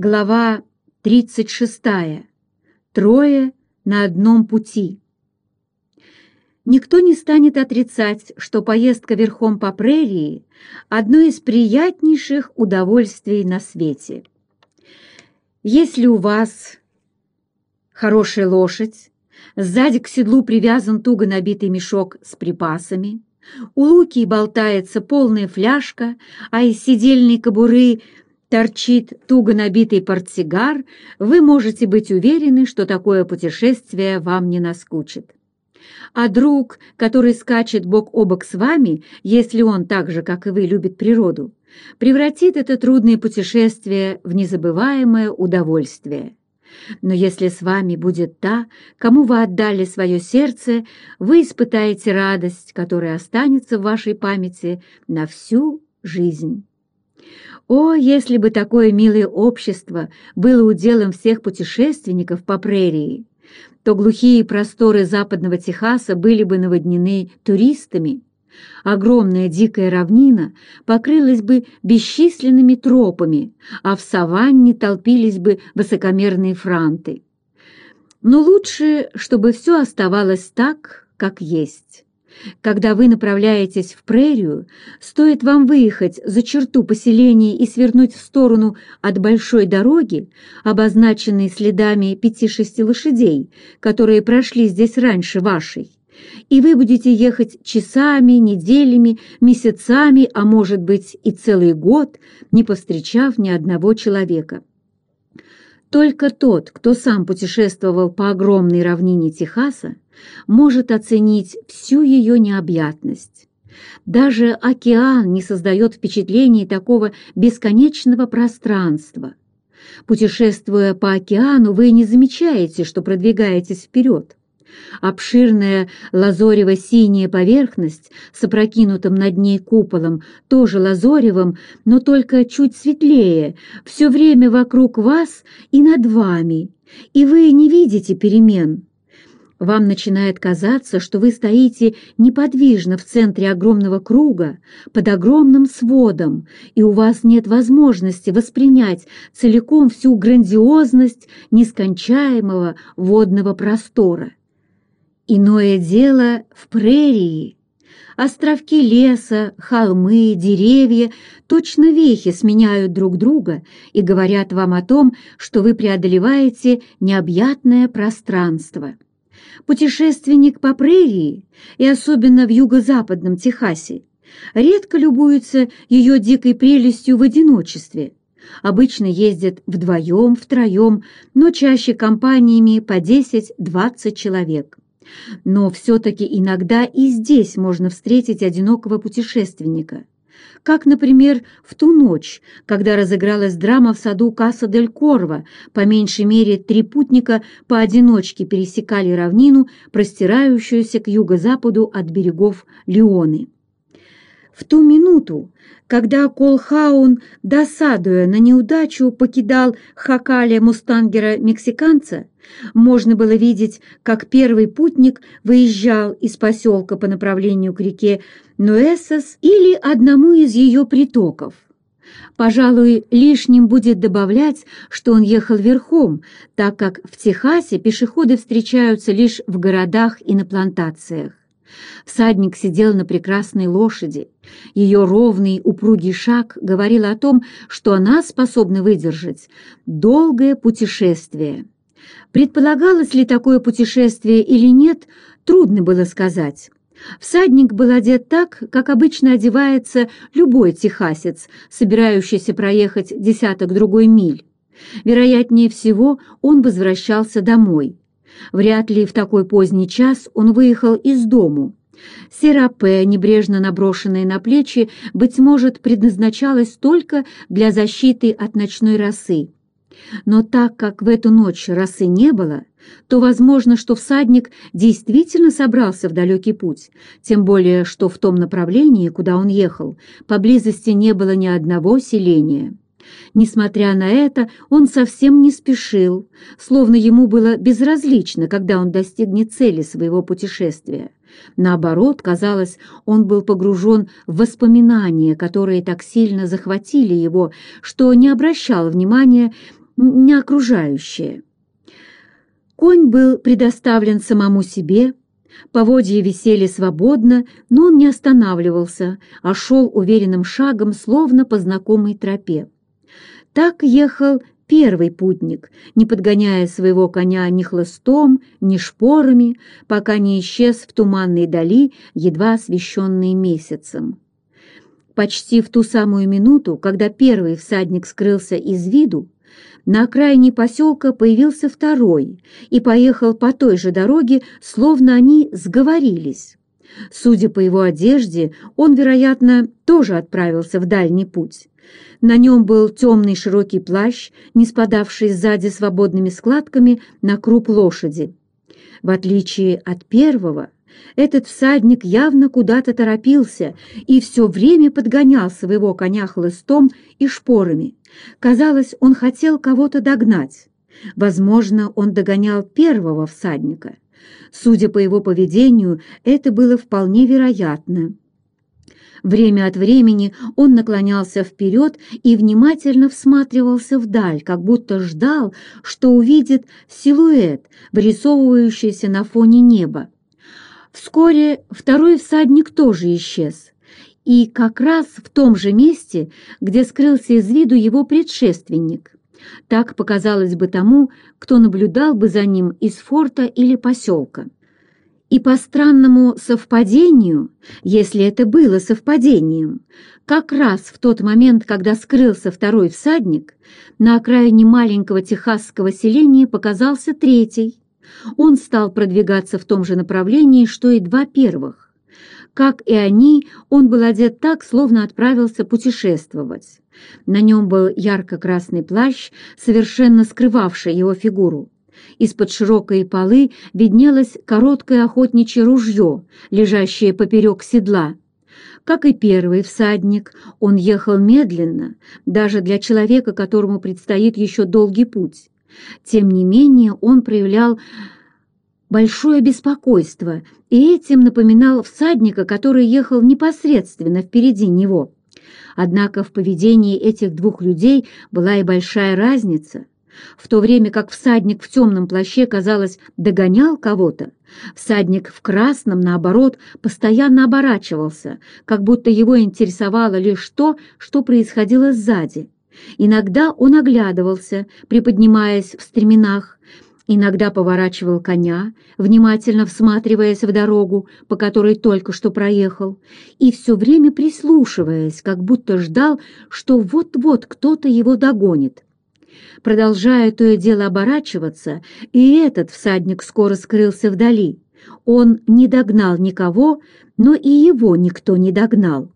Глава 36. Трое на одном пути. Никто не станет отрицать, что поездка верхом по прерии – одно из приятнейших удовольствий на свете. Если у вас хорошая лошадь, сзади к седлу привязан туго набитый мешок с припасами, у луки болтается полная фляжка, а из сидельной кобуры – торчит туго набитый портсигар, вы можете быть уверены, что такое путешествие вам не наскучит. А друг, который скачет бок о бок с вами, если он так же, как и вы, любит природу, превратит это трудное путешествие в незабываемое удовольствие. Но если с вами будет та, кому вы отдали свое сердце, вы испытаете радость, которая останется в вашей памяти на всю жизнь. О, если бы такое милое общество было уделом всех путешественников по прерии, то глухие просторы западного Техаса были бы наводнены туристами. Огромная дикая равнина покрылась бы бесчисленными тропами, а в саванне толпились бы высокомерные франты. Но лучше, чтобы все оставалось так, как есть. Когда вы направляетесь в прерию, стоит вам выехать за черту поселения и свернуть в сторону от большой дороги, обозначенной следами пяти-шести лошадей, которые прошли здесь раньше вашей, и вы будете ехать часами, неделями, месяцами, а может быть и целый год, не повстречав ни одного человека. Только тот, кто сам путешествовал по огромной равнине Техаса, может оценить всю ее необъятность. Даже океан не создает впечатления такого бесконечного пространства. Путешествуя по океану, вы не замечаете, что продвигаетесь вперед. Обширная лазорево-синяя поверхность с опрокинутым над ней куполом, тоже лазоревым, но только чуть светлее, все время вокруг вас и над вами, и вы не видите перемен. Вам начинает казаться, что вы стоите неподвижно в центре огромного круга, под огромным сводом, и у вас нет возможности воспринять целиком всю грандиозность нескончаемого водного простора. Иное дело в прерии. Островки леса, холмы, деревья точно вехи сменяют друг друга и говорят вам о том, что вы преодолеваете необъятное пространство. Путешественник по прерии, и особенно в юго-западном Техасе, редко любуется ее дикой прелестью в одиночестве. Обычно ездят вдвоем, втроем, но чаще компаниями по 10-20 человек. Но все-таки иногда и здесь можно встретить одинокого путешественника. Как, например, в ту ночь, когда разыгралась драма в саду Касса-дель-Корво, по меньшей мере три путника поодиночке пересекали равнину, простирающуюся к юго-западу от берегов Леоны. В ту минуту, когда Колхаун, досадуя на неудачу, покидал Хакаля мустангера-мексиканца, можно было видеть, как первый путник выезжал из поселка по направлению к реке Нуэсос или одному из ее притоков. Пожалуй, лишним будет добавлять, что он ехал верхом, так как в Техасе пешеходы встречаются лишь в городах и на плантациях. Всадник сидел на прекрасной лошади. Ее ровный упругий шаг говорил о том, что она способна выдержать долгое путешествие. Предполагалось ли такое путешествие или нет, трудно было сказать. Всадник был одет так, как обычно одевается любой техасец, собирающийся проехать десяток другой миль. Вероятнее всего, он возвращался домой. Вряд ли в такой поздний час он выехал из дому. Серапе, небрежно наброшенное на плечи, быть может, предназначалось только для защиты от ночной росы. Но так как в эту ночь росы не было, то возможно, что всадник действительно собрался в далекий путь, тем более, что в том направлении, куда он ехал, поблизости не было ни одного селения. Несмотря на это, он совсем не спешил, словно ему было безразлично, когда он достигнет цели своего путешествия. Наоборот, казалось, он был погружен в воспоминания, которые так сильно захватили его, что не обращал внимания не окружающее. Конь был предоставлен самому себе, поводья висели свободно, но он не останавливался, а шел уверенным шагом, словно по знакомой тропе. Так ехал первый путник, не подгоняя своего коня ни хлыстом, ни шпорами, пока не исчез в туманной дали, едва освещенной месяцем. Почти в ту самую минуту, когда первый всадник скрылся из виду, на окраине поселка появился второй и поехал по той же дороге, словно они сговорились. Судя по его одежде, он, вероятно, тоже отправился в дальний путь. На нем был темный широкий плащ, не спадавший сзади свободными складками на круп лошади. В отличие от первого, этот всадник явно куда-то торопился и все время подгонял своего коня хлыстом и шпорами. Казалось, он хотел кого-то догнать. Возможно, он догонял первого всадника. Судя по его поведению, это было вполне вероятно. Время от времени он наклонялся вперед и внимательно всматривался вдаль, как будто ждал, что увидит силуэт, вырисовывающийся на фоне неба. Вскоре второй всадник тоже исчез, и как раз в том же месте, где скрылся из виду его предшественник. Так показалось бы тому, кто наблюдал бы за ним из форта или поселка. И по странному совпадению, если это было совпадением, как раз в тот момент, когда скрылся второй всадник, на окраине маленького техасского селения показался третий. Он стал продвигаться в том же направлении, что и два первых. Как и они, он был одет так, словно отправился путешествовать. На нем был ярко-красный плащ, совершенно скрывавший его фигуру. Из-под широкой полы виднелось короткое охотничье ружье, лежащее поперек седла. Как и первый всадник, он ехал медленно, даже для человека, которому предстоит еще долгий путь. Тем не менее он проявлял большое беспокойство и этим напоминал всадника, который ехал непосредственно впереди него. Однако в поведении этих двух людей была и большая разница – в то время как всадник в темном плаще, казалось, догонял кого-то, всадник в красном, наоборот, постоянно оборачивался, как будто его интересовало лишь то, что происходило сзади. Иногда он оглядывался, приподнимаясь в стременах, иногда поворачивал коня, внимательно всматриваясь в дорогу, по которой только что проехал, и все время прислушиваясь, как будто ждал, что вот-вот кто-то его догонит. Продолжая то и дело оборачиваться, и этот всадник скоро скрылся вдали. Он не догнал никого, но и его никто не догнал.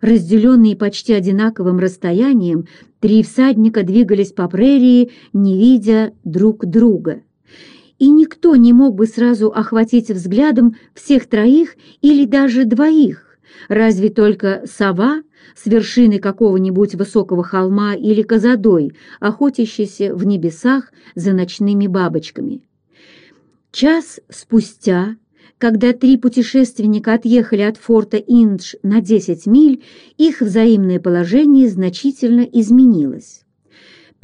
Разделенные почти одинаковым расстоянием, три всадника двигались по прерии, не видя друг друга. И никто не мог бы сразу охватить взглядом всех троих или даже двоих, разве только сова с вершины какого-нибудь высокого холма или козадой, охотящийся в небесах за ночными бабочками. Час спустя, когда три путешественника отъехали от форта Индж на 10 миль, их взаимное положение значительно изменилось.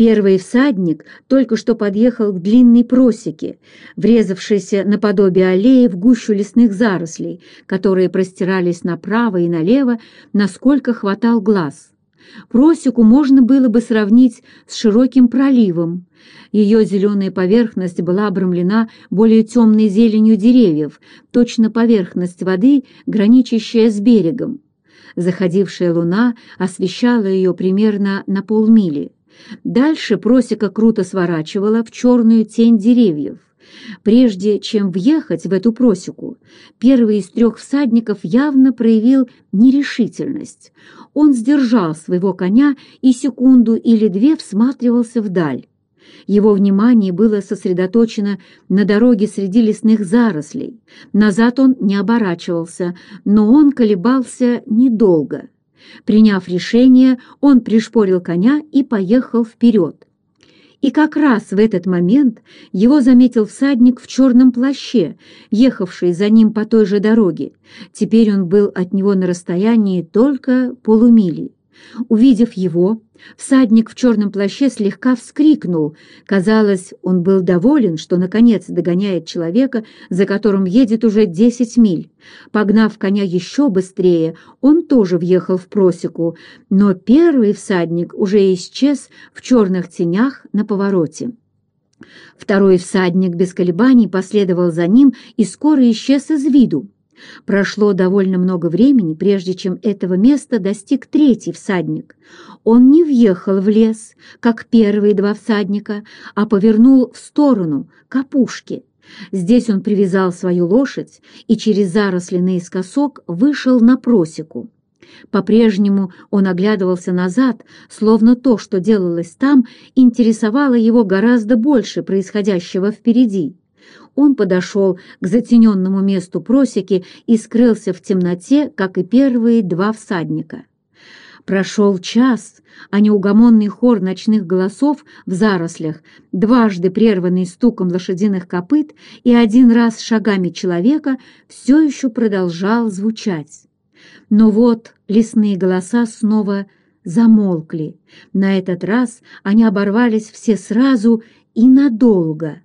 Первый всадник только что подъехал к длинной просеке, врезавшейся наподобие аллеи в гущу лесных зарослей, которые простирались направо и налево, насколько хватал глаз. Просеку можно было бы сравнить с широким проливом. Ее зеленая поверхность была обрамлена более темной зеленью деревьев, точно поверхность воды, граничащая с берегом. Заходившая луна освещала ее примерно на полмили. Дальше просека круто сворачивала в черную тень деревьев. Прежде чем въехать в эту просеку, первый из трех всадников явно проявил нерешительность. Он сдержал своего коня и секунду или две всматривался вдаль. Его внимание было сосредоточено на дороге среди лесных зарослей. Назад он не оборачивался, но он колебался недолго. Приняв решение, он пришпорил коня и поехал вперед. И как раз в этот момент его заметил всадник в черном плаще, ехавший за ним по той же дороге. Теперь он был от него на расстоянии только полумили. Увидев его, всадник в черном плаще слегка вскрикнул. Казалось, он был доволен, что наконец догоняет человека, за которым едет уже десять миль. Погнав коня еще быстрее, он тоже въехал в просеку, но первый всадник уже исчез в черных тенях на повороте. Второй всадник без колебаний последовал за ним и скоро исчез из виду. Прошло довольно много времени, прежде чем этого места достиг третий всадник. Он не въехал в лес, как первые два всадника, а повернул в сторону, к опушке. Здесь он привязал свою лошадь и через заросли наискосок вышел на просеку. По-прежнему он оглядывался назад, словно то, что делалось там, интересовало его гораздо больше происходящего впереди. Он подошел к затененному месту просеки и скрылся в темноте, как и первые два всадника. Прошел час, а неугомонный хор ночных голосов в зарослях, дважды прерванный стуком лошадиных копыт и один раз шагами человека, все еще продолжал звучать. Но вот лесные голоса снова замолкли. На этот раз они оборвались все сразу и надолго.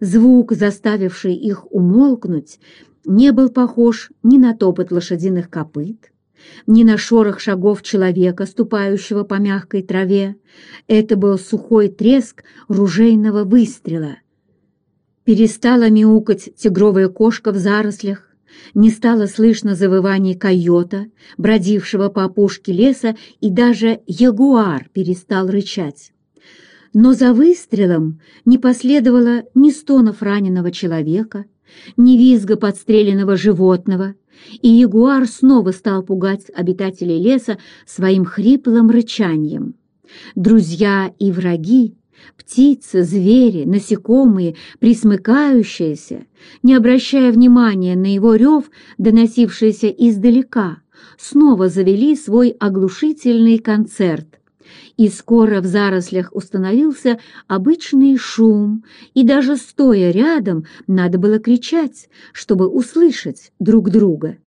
Звук, заставивший их умолкнуть, не был похож ни на топот лошадиных копыт, ни на шорох шагов человека, ступающего по мягкой траве. Это был сухой треск ружейного выстрела. Перестала мяукать тигровая кошка в зарослях, не стало слышно завываний койота, бродившего по опушке леса, и даже ягуар перестал рычать. Но за выстрелом не последовало ни стонов раненого человека, ни визга подстреленного животного, и ягуар снова стал пугать обитателей леса своим хриплым рычанием. Друзья и враги Птицы, звери, насекомые, присмыкающиеся, не обращая внимания на его рев, доносившийся издалека, снова завели свой оглушительный концерт. И скоро в зарослях установился обычный шум, и даже стоя рядом надо было кричать, чтобы услышать друг друга.